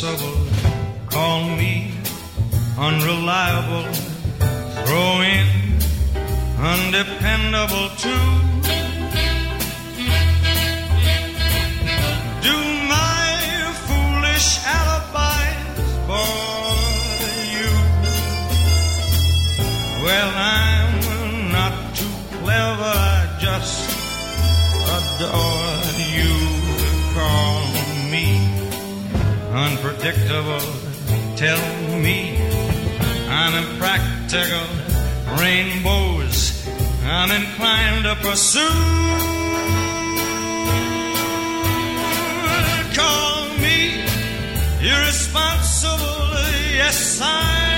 Call me unreliable, throw in undependable too. predictable. Tell me I'm impractical. Rainbows I'm inclined to pursue. Call me irresponsible. Yes, I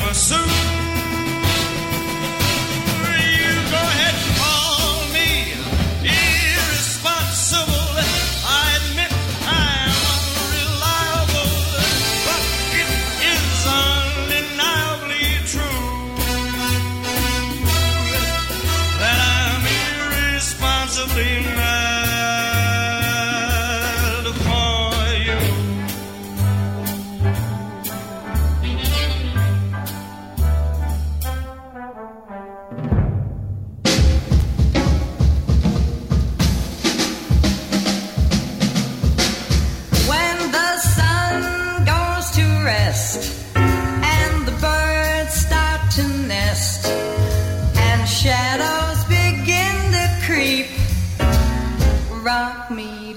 pursuit.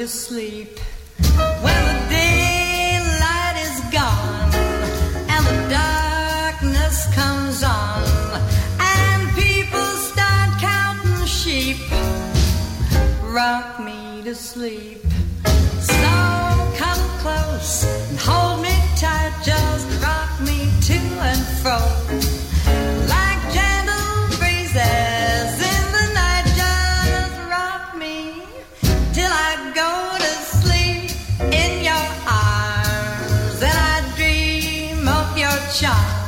to sleep. When the daylight is gone and the darkness comes on and people start counting sheep, rock me to sleep. So come close and hold me tight, just rock me to and fro. shot.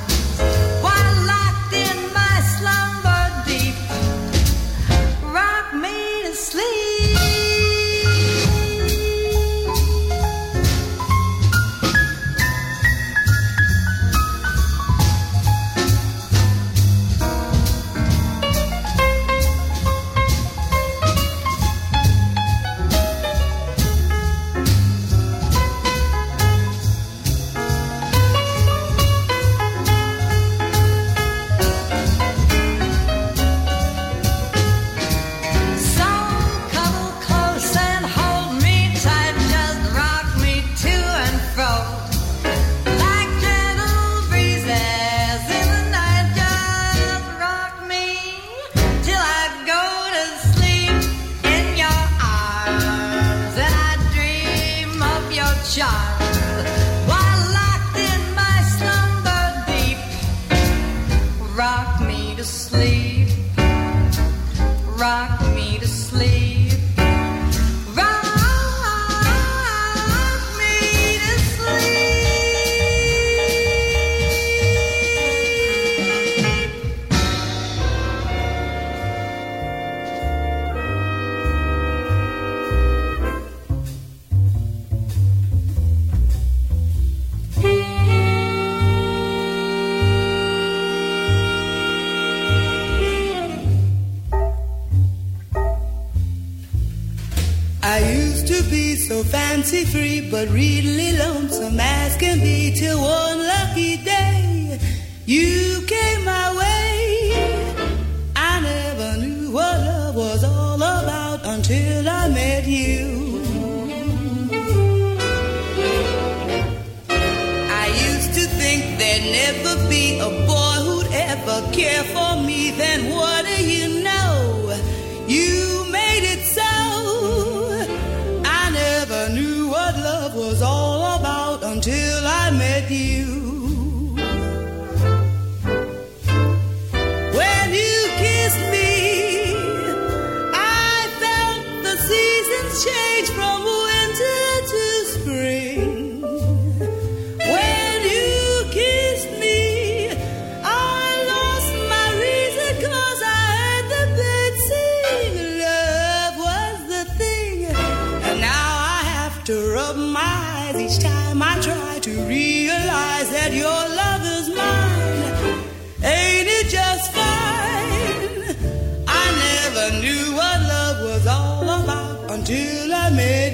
fancy free, but really lonesome as can be till one. was all about until I met you. Until I met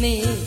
meet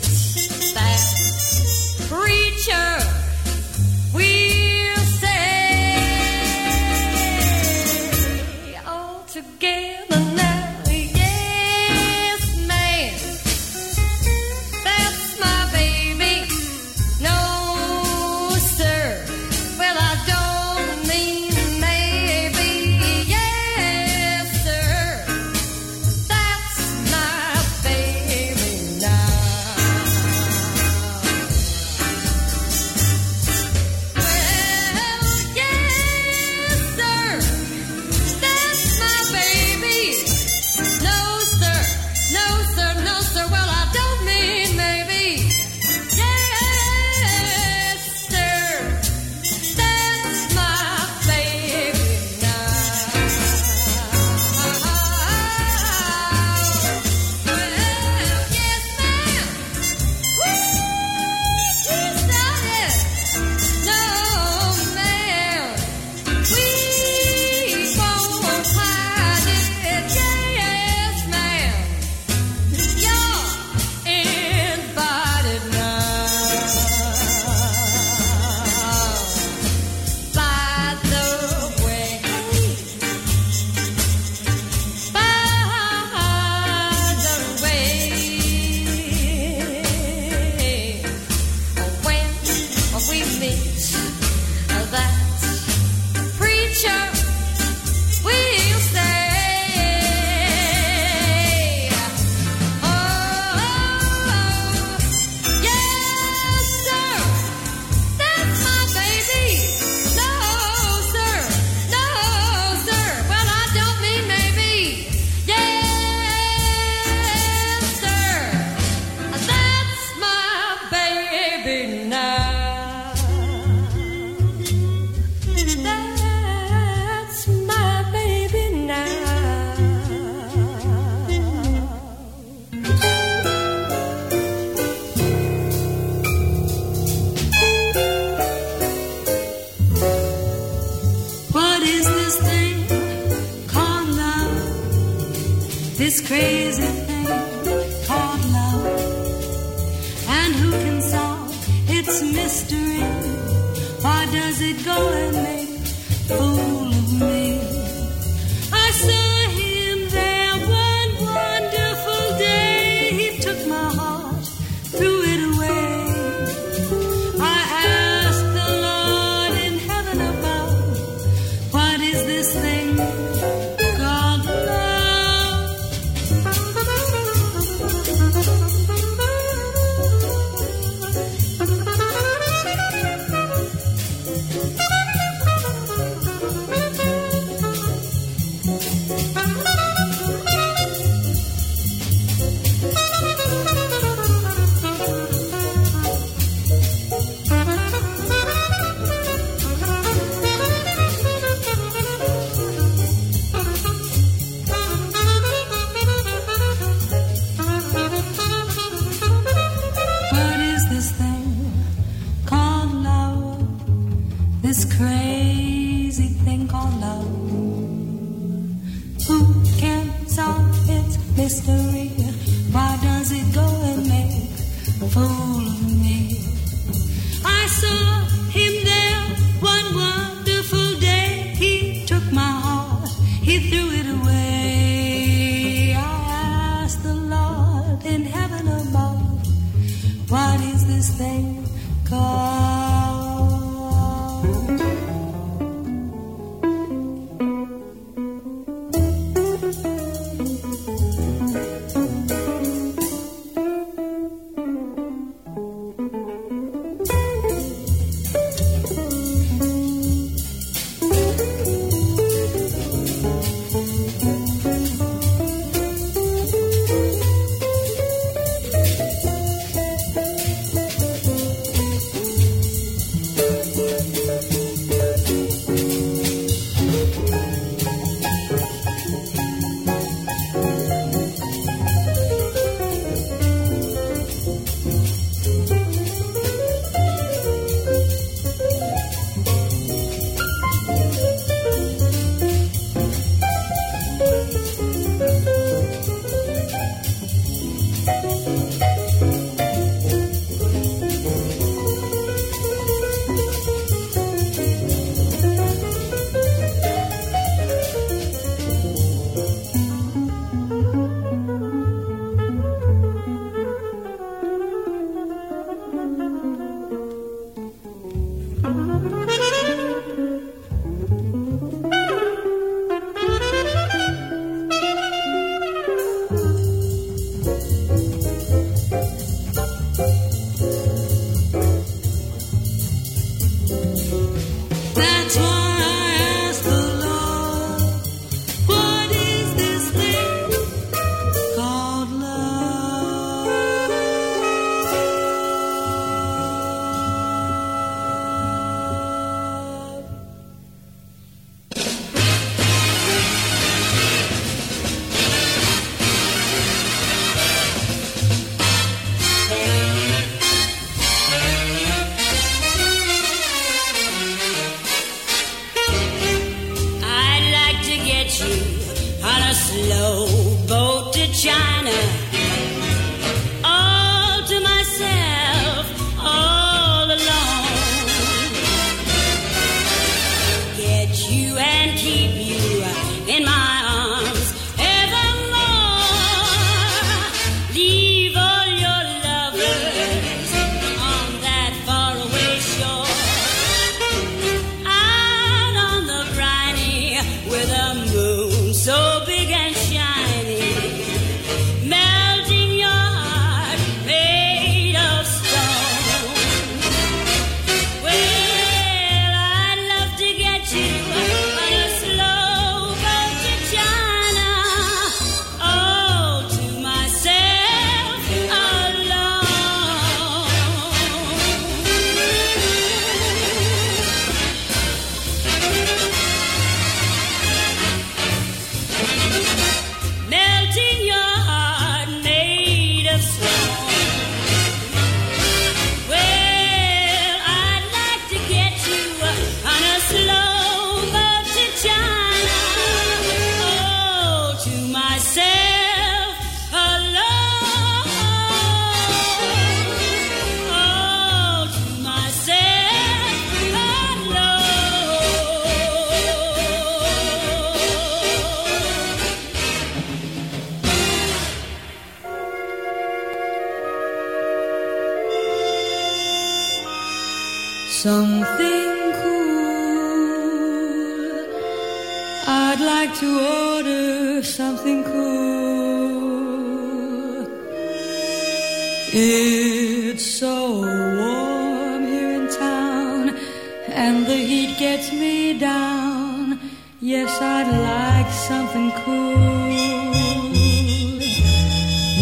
gets me down. Yes, I'd like something cool.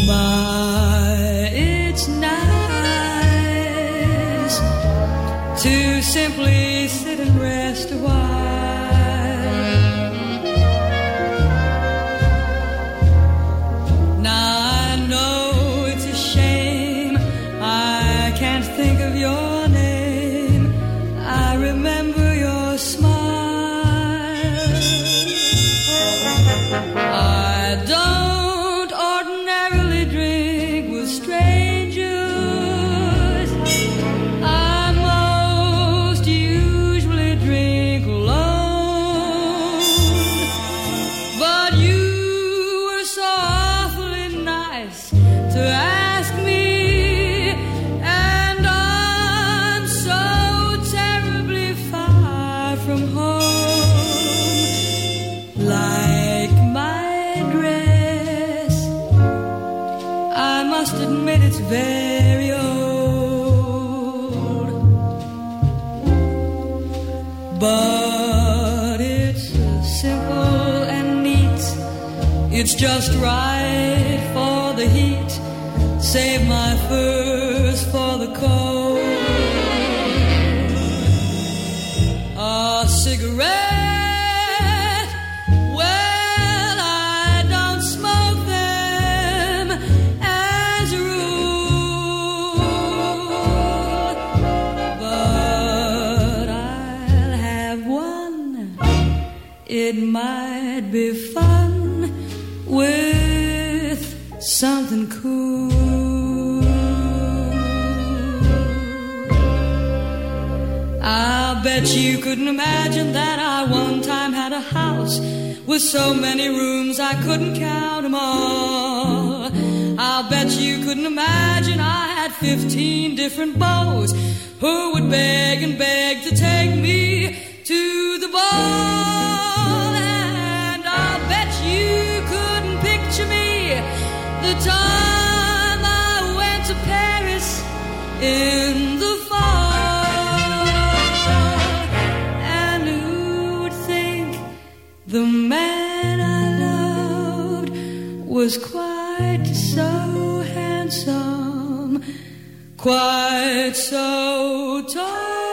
But it's nice to simply for the cold. A cigarette. Well, I don't smoke them as a rule, but I'll have one. It might be fun with something cool. Bet you couldn't imagine that I one time had a house with so many rooms I couldn't count them all. I'll bet you couldn't imagine I had 15 different beaux who would beg and beg to take me to the ball. And I'll bet you couldn't picture me the time I went to Paris in the man I loved was quite so handsome, quite so tall?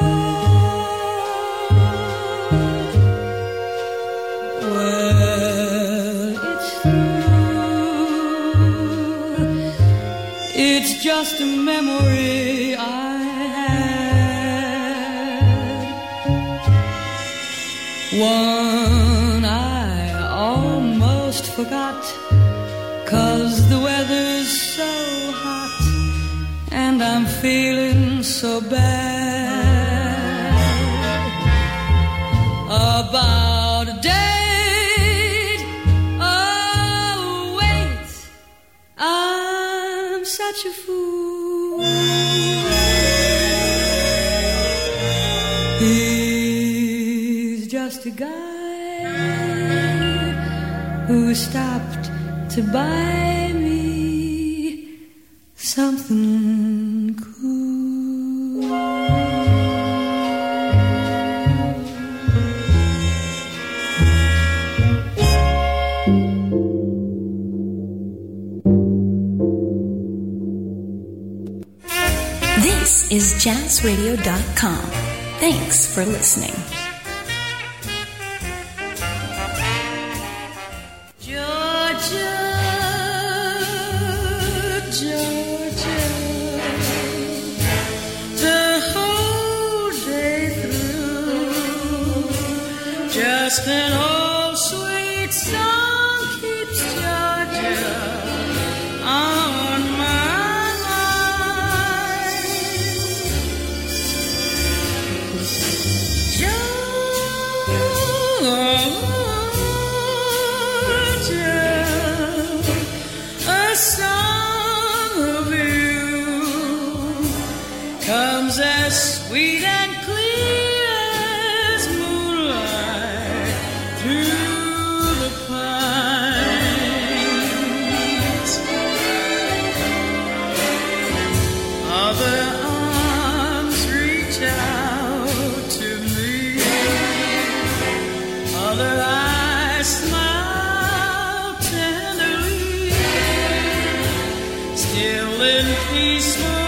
Well, it's true. It's just a memory I had. One forgot. Cause the weather's so hot and I'm feeling so bad to buy me something cool. This is jazzradio.com. Thanks for listening. In peaceful